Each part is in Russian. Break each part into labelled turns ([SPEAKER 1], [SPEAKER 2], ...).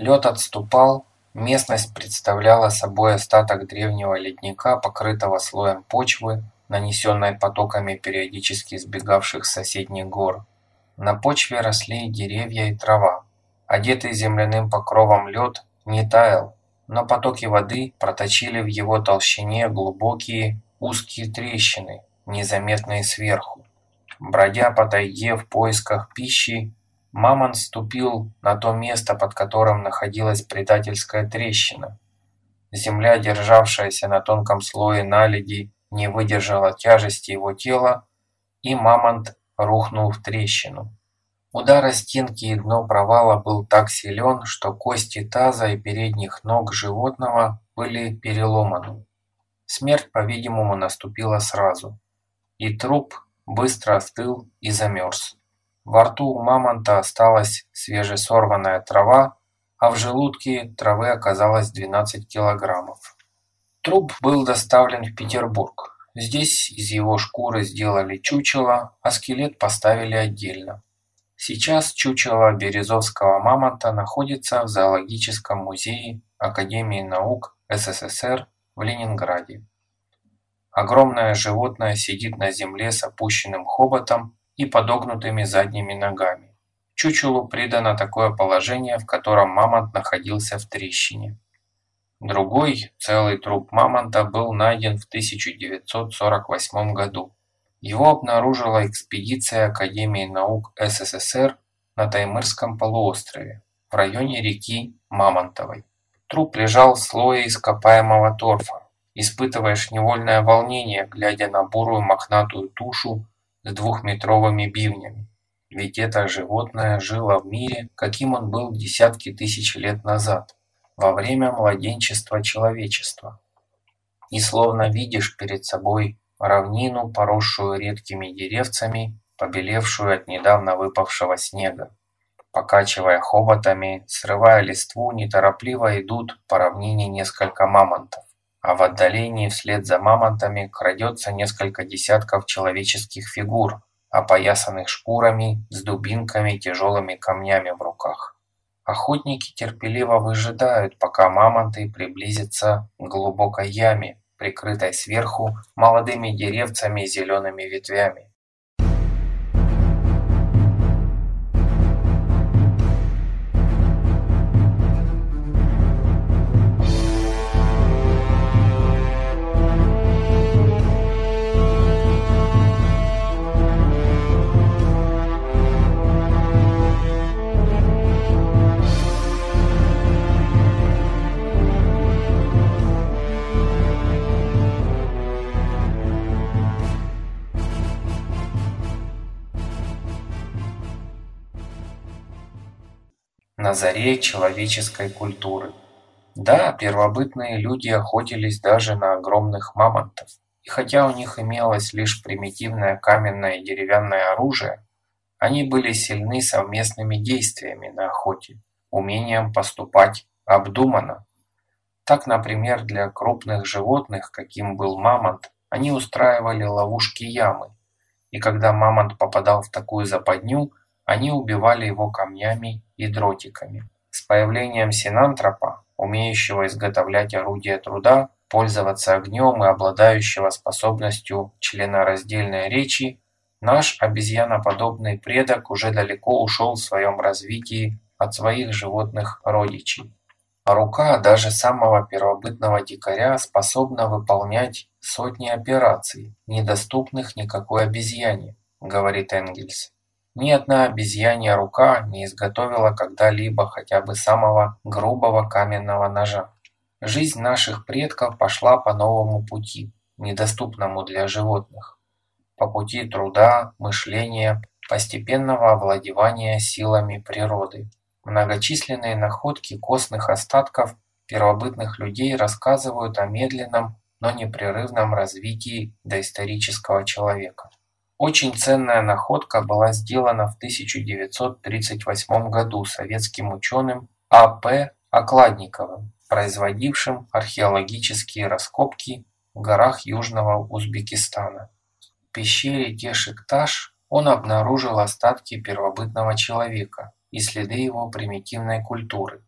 [SPEAKER 1] Лед отступал, местность представляла собой остаток древнего ледника, покрытого слоем почвы, нанесенной потоками периодически сбегавших соседних гор. На почве росли деревья и трава. Одетый земляным покровом лед не таял, но потоки воды проточили в его толщине глубокие узкие трещины, незаметные сверху. Бродя по тайге в поисках пищи, Мамонт ступил на то место, под которым находилась предательская трещина. Земля, державшаяся на тонком слое наледи, не выдержала тяжести его тела, и Мамонт рухнул в трещину. Удар о стенки и дно провала был так силен, что кости таза и передних ног животного были переломаны. Смерть, по-видимому, наступила сразу, и труп быстро остыл и замерз. Во рту у мамонта осталась свежесорванная трава, а в желудке травы оказалось 12 килограммов. Труп был доставлен в Петербург. Здесь из его шкуры сделали чучело, а скелет поставили отдельно. Сейчас чучело березовского мамонта находится в Зоологическом музее Академии наук СССР в Ленинграде. Огромное животное сидит на земле с опущенным хоботом и подогнутыми задними ногами. Чучелу придано такое положение, в котором мамонт находился в трещине. Другой, целый труп мамонта, был найден в 1948 году. Его обнаружила экспедиция Академии наук СССР на Таймырском полуострове, в районе реки Мамонтовой. Труп лежал в слое ископаемого торфа. Испытываешь невольное волнение, глядя на бурую мохнатую тушу с двухметровыми бивнями. Ведь это животное жило в мире, каким он был десятки тысяч лет назад, во время младенчества человечества. И словно видишь перед собой равнину, поросшую редкими деревцами, побелевшую от недавно выпавшего снега. Покачивая хоботами, срывая листву, неторопливо идут по равнине несколько мамонтов а в отдалении вслед за мамонтами крадется несколько десятков человеческих фигур, опоясанных шкурами, с дубинками тяжелыми камнями в руках. Охотники терпеливо выжидают, пока мамонты приблизятся к глубокой яме, прикрытой сверху молодыми деревцами и зелеными ветвями. На заре человеческой культуры. Да, первобытные люди охотились даже на огромных мамонтов. И хотя у них имелось лишь примитивное каменное и деревянное оружие, они были сильны совместными действиями на охоте, умением поступать обдуманно. Так, например, для крупных животных, каким был мамонт, они устраивали ловушки-ямы, и когда мамонт попадал в такую западню, они убивали его камнями и дротиками. С появлением синантропа, умеющего изготовлять орудия труда, пользоваться огнем и обладающего способностью членораздельной речи, наш обезьяноподобный предок уже далеко ушел в своем развитии от своих животных родичей. А рука даже самого первобытного дикаря способна выполнять сотни операций, недоступных никакой обезьяне, говорит Энгельс. Ни одна обезьянья рука не изготовила когда-либо хотя бы самого грубого каменного ножа. Жизнь наших предков пошла по новому пути, недоступному для животных. По пути труда, мышления, постепенного овладевания силами природы. Многочисленные находки костных остатков первобытных людей рассказывают о медленном, но непрерывном развитии доисторического человека. Очень ценная находка была сделана в 1938 году советским ученым А. П. Окладниковым, производившим археологические раскопки в горах Южного Узбекистана. В пещере Кешикташ он обнаружил остатки первобытного человека и следы его примитивной культуры.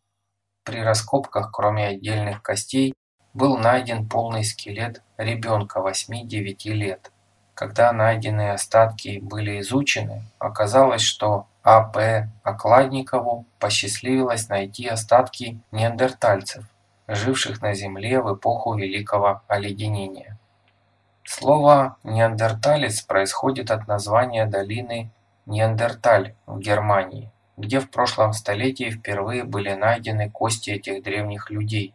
[SPEAKER 1] При раскопках, кроме отдельных костей, был найден полный скелет ребенка 8-9 лет. Когда найденные остатки были изучены, оказалось, что А.П. Окладникову посчастливилось найти остатки неандертальцев, живших на Земле в эпоху Великого Оледенения. Слово «неандерталец» происходит от названия долины Неандерталь в Германии, где в прошлом столетии впервые были найдены кости этих древних людей,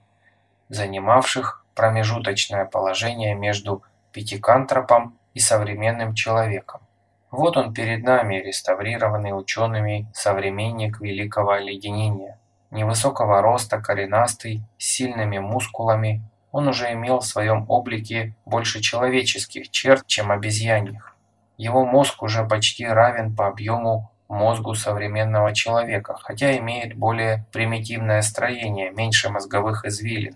[SPEAKER 1] занимавших промежуточное положение между пятикантропом и современным человеком. Вот он перед нами, реставрированный учеными современник Великого Оледенения. Невысокого роста, коренастый, с сильными мускулами, он уже имел в своем облике больше человеческих черт, чем обезьяньих. Его мозг уже почти равен по объему мозгу современного человека, хотя имеет более примитивное строение, меньше мозговых извилин.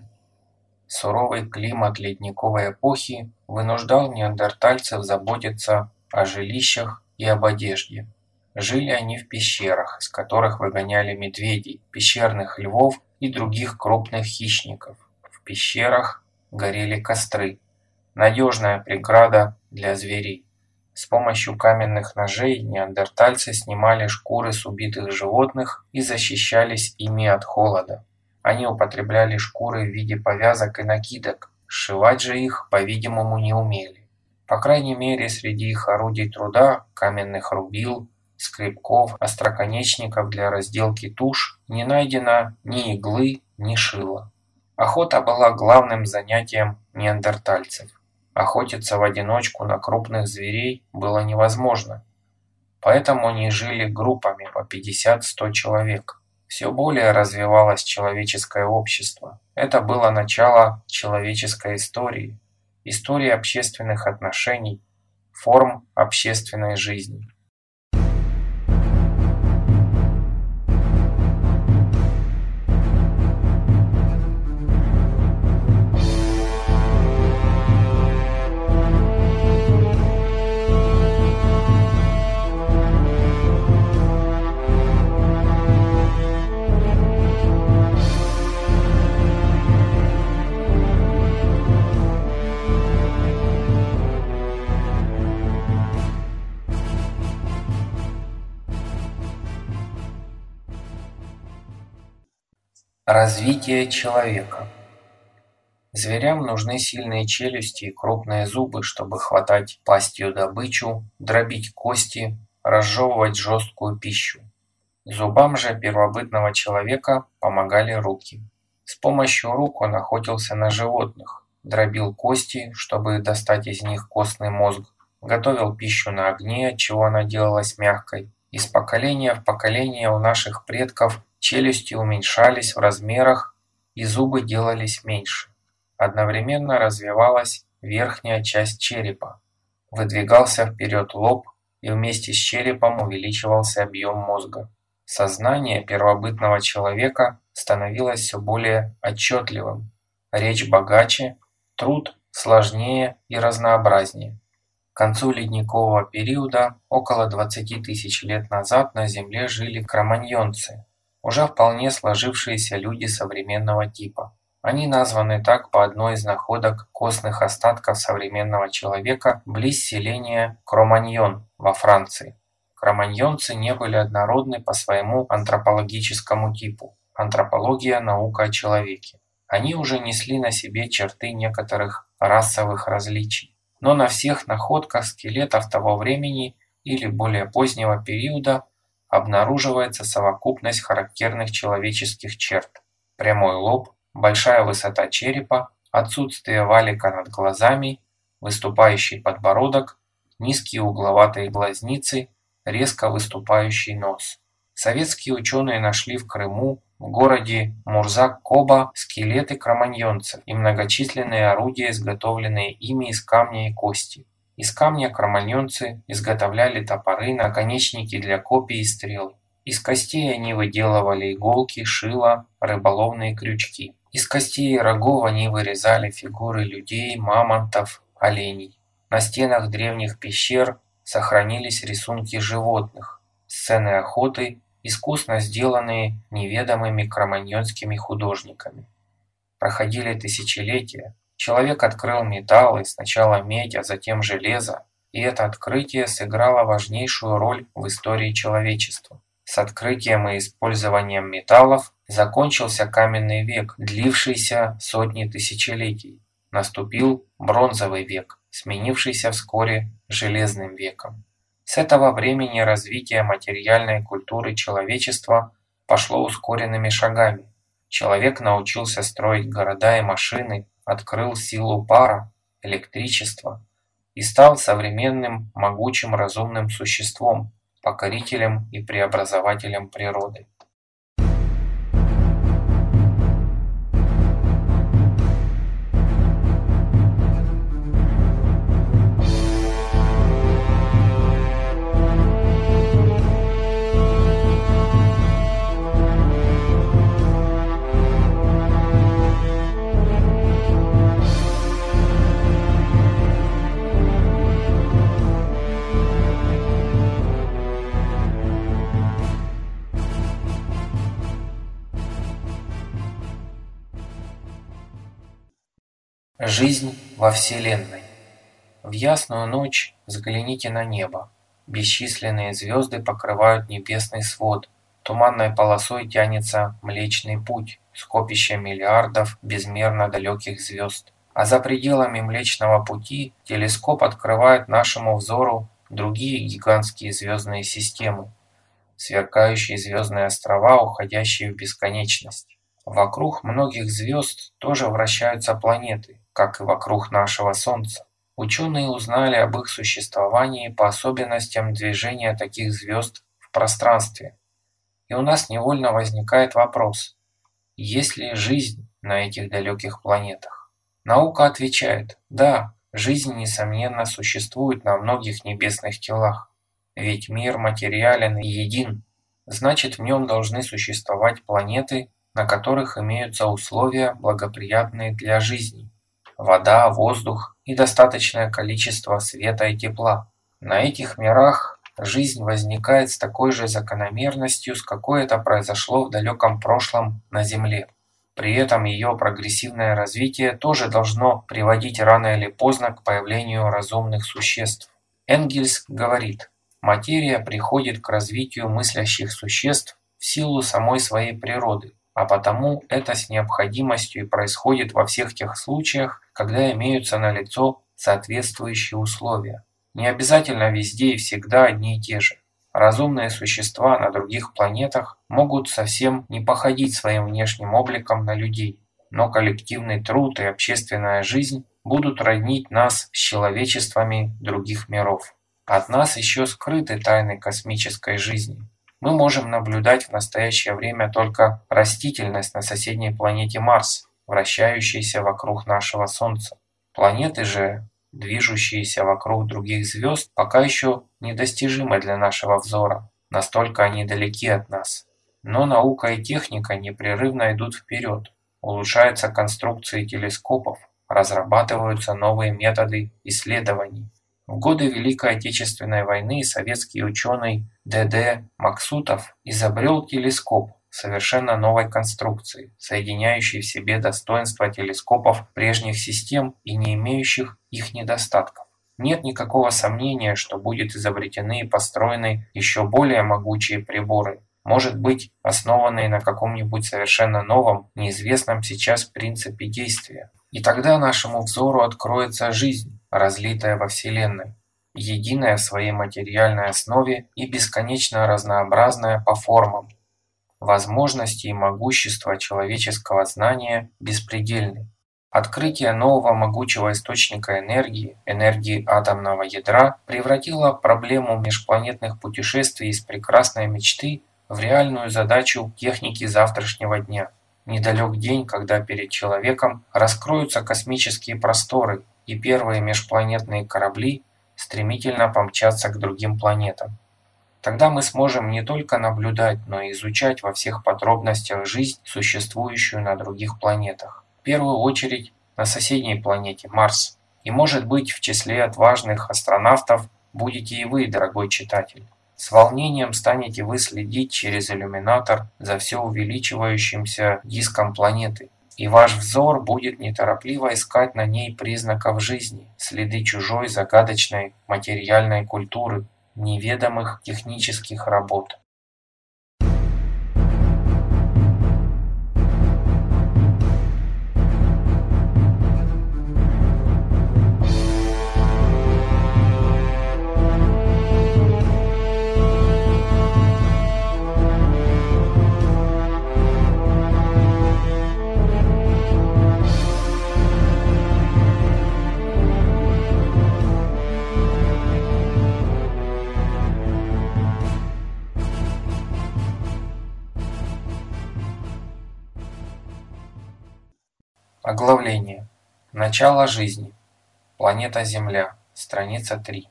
[SPEAKER 1] Суровый климат ледниковой эпохи вынуждал неандертальцев заботиться о жилищах и об одежде. Жили они в пещерах, из которых выгоняли медведей, пещерных львов и других крупных хищников. В пещерах горели костры, надежная преграда для зверей. С помощью каменных ножей неандертальцы снимали шкуры с убитых животных и защищались ими от холода. Они употребляли шкуры в виде повязок и накидок, сшивать же их, по-видимому, не умели. По крайней мере, среди их орудий труда, каменных рубил, скребков, остроконечников для разделки туш, не найдено ни иглы, ни шила. Охота была главным занятием неандертальцев. Охотиться в одиночку на крупных зверей было невозможно, поэтому они жили группами по 50-100 человек. Все более развивалось человеческое общество. Это было начало человеческой истории, истории общественных отношений, форм общественной жизни. Развитие человека Зверям нужны сильные челюсти и крупные зубы, чтобы хватать пастью добычу, дробить кости, разжевывать жесткую пищу. Зубам же первобытного человека помогали руки. С помощью рук он охотился на животных, дробил кости, чтобы достать из них костный мозг, готовил пищу на огне, отчего она делалась мягкой. Из поколения в поколение у наших предков Челюсти уменьшались в размерах и зубы делались меньше. Одновременно развивалась верхняя часть черепа. Выдвигался вперед лоб, и вместе с черепом увеличивался объем мозга. Сознание первобытного человека становилось все более отчетливым. Речь богаче, труд сложнее и разнообразнее. К концу ледникового периода, около 20 тысяч лет назад, на Земле жили кроманьонцы, уже вполне сложившиеся люди современного типа. Они названы так по одной из находок костных остатков современного человека близ селения Кроманьон во Франции. Кроманьонцы не были однородны по своему антропологическому типу. Антропология – наука о человеке. Они уже несли на себе черты некоторых расовых различий. Но на всех находках скелетов того времени или более позднего периода обнаруживается совокупность характерных человеческих черт: прямой лоб, большая высота черепа, отсутствие валика над глазами, выступающий подбородок, низкие угловатые глазницы, резко выступающий нос. Советские ученые нашли в Крыму, в городе Мурзак-Коба, скелеты кроманьонцев и многочисленные орудия, изготовленные ими из камня и кости. Из камня кроманьонцы изготовляли топоры, наконечники для копий и стрел. Из костей они выделывали иголки, шило, рыболовные крючки. Из костей и рогов они вырезали фигуры людей, мамонтов, оленей. На стенах древних пещер сохранились рисунки животных, сцены охоты искусно сделанные неведомыми кроманьонскими художниками. Проходили тысячелетия, человек открыл металлы, сначала медь, а затем железо, и это открытие сыграло важнейшую роль в истории человечества. С открытием и использованием металлов закончился каменный век, длившийся сотни тысячелетий. Наступил бронзовый век, сменившийся вскоре железным веком. С этого времени развитие материальной культуры человечества пошло ускоренными шагами. Человек научился строить города и машины, открыл силу пара, электричества и стал современным могучим разумным существом, покорителем и преобразователем природы. Жизнь во Вселенной. В ясную ночь взгляните на небо. Бесчисленные звезды покрывают небесный свод. Туманной полосой тянется Млечный Путь, скопище миллиардов безмерно далеких звезд. А за пределами Млечного Пути телескоп открывает нашему взору другие гигантские звездные системы, сверкающие звездные острова, уходящие в бесконечность. Вокруг многих звезд тоже вращаются планеты, как и вокруг нашего Солнца. Ученые узнали об их существовании по особенностям движения таких звезд в пространстве. И у нас невольно возникает вопрос, есть ли жизнь на этих далеких планетах? Наука отвечает, да, жизнь, несомненно, существует на многих небесных телах. Ведь мир материален и един, значит в нем должны существовать планеты, на которых имеются условия, благоприятные для жизни вода, воздух и достаточное количество света и тепла. На этих мирах жизнь возникает с такой же закономерностью, с какой это произошло в далеком прошлом на Земле. При этом ее прогрессивное развитие тоже должно приводить рано или поздно к появлению разумных существ. Энгельс говорит, материя приходит к развитию мыслящих существ в силу самой своей природы, а потому это с необходимостью и происходит во всех тех случаях, когда имеются налицо соответствующие условия. Не обязательно везде и всегда одни и те же. Разумные существа на других планетах могут совсем не походить своим внешним обликом на людей, но коллективный труд и общественная жизнь будут роднить нас с человечествами других миров. От нас еще скрыты тайны космической жизни. Мы можем наблюдать в настоящее время только растительность на соседней планете Марс, вращающейся вокруг нашего Солнца. Планеты же, движущиеся вокруг других звезд, пока еще недостижимы для нашего взора, настолько они далеки от нас. Но наука и техника непрерывно идут вперед, улучшаются конструкции телескопов, разрабатываются новые методы исследований. В годы Великой Отечественной войны советский ученый Д.Д. Максутов изобрел телескоп совершенно новой конструкции, соединяющей в себе достоинства телескопов прежних систем и не имеющих их недостатков. Нет никакого сомнения, что будут изобретены и построены еще более могучие приборы, может быть, основанные на каком-нибудь совершенно новом, неизвестном сейчас принципе действия. И тогда нашему взору откроется жизнь, разлитая во Вселенной, единая в своей материальной основе и бесконечно разнообразная по формам. Возможности и могущество человеческого знания беспредельны. Открытие нового могучего источника энергии, энергии атомного ядра, превратило проблему межпланетных путешествий из прекрасной мечты в реальную задачу техники завтрашнего дня. Недалек день, когда перед человеком раскроются космические просторы, и первые межпланетные корабли стремительно помчатся к другим планетам. Тогда мы сможем не только наблюдать, но и изучать во всех подробностях жизнь, существующую на других планетах. В первую очередь на соседней планете Марс. И может быть в числе отважных астронавтов будете и вы, дорогой читатель. С волнением станете вы следить через иллюминатор за все увеличивающимся диском планеты, и ваш взор будет неторопливо искать на ней признаков жизни, следы чужой загадочной материальной культуры, неведомых технических работ. Начало жизни. Планета Земля. Страница 3.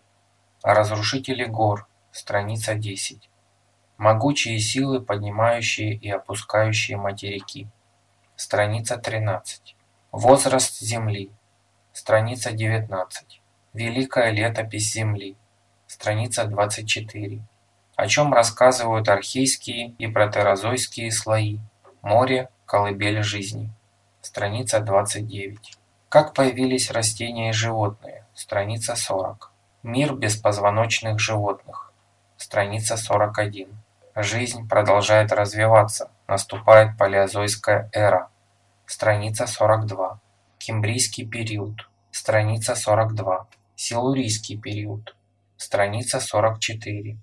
[SPEAKER 1] Разрушители гор. Страница 10. Могучие силы, поднимающие и опускающие материки. Страница 13. Возраст Земли. Страница 19. Великая летопись Земли. Страница 24. О чем рассказывают архейские и протерозойские слои. Море – колыбель жизни. Страница 29. Как появились растения и животные. Страница 40. Мир беспозвоночных животных. Страница 41. Жизнь продолжает развиваться. Наступает палеозойская эра. Страница 42. Кембрийский период. Страница 42. Силурийский период. Страница 44.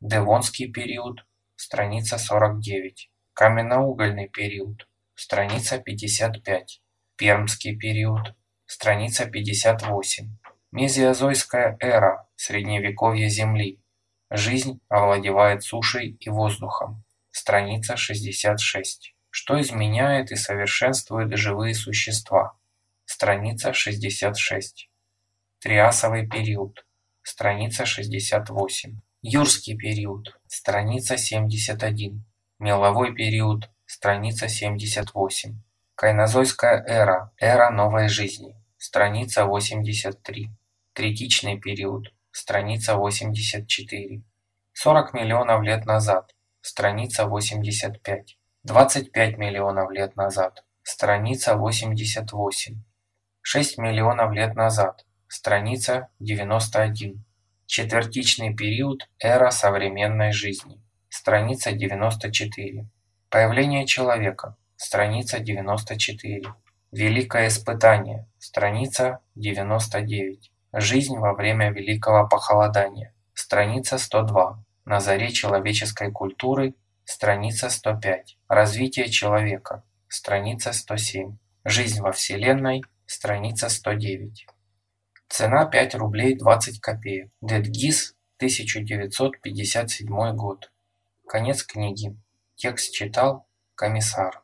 [SPEAKER 1] Девонский период. Страница 49. Каменноугольный период. Страница 55. Пермский период. Страница 58. Мезиозойская эра. Средневековье Земли. Жизнь овладевает сушей и воздухом. Страница 66. Что изменяет и совершенствует живые существа. Страница 66. Триасовый период. Страница 68. Юрский период. Страница 71. Меловой период. Страница 78. Кайнозойская эра. Эра новой жизни. Страница 83. Третичный период. Страница 84. 40 миллионов лет назад. Страница 85. 25 миллионов лет назад. Страница 88. 6 миллионов лет назад. Страница 91. Четвертичный период. Эра современной жизни. Страница 94. Появление человека. Страница 94. Великое испытание. Страница 99. Жизнь во время Великого Похолодания. Страница 102. На заре человеческой культуры. Страница 105. Развитие человека. Страница 107. Жизнь во Вселенной. Страница 109. Цена 5 рублей 20 копеек. Дедгиз, 1957 год. Конец книги. Текст читал Комиссар.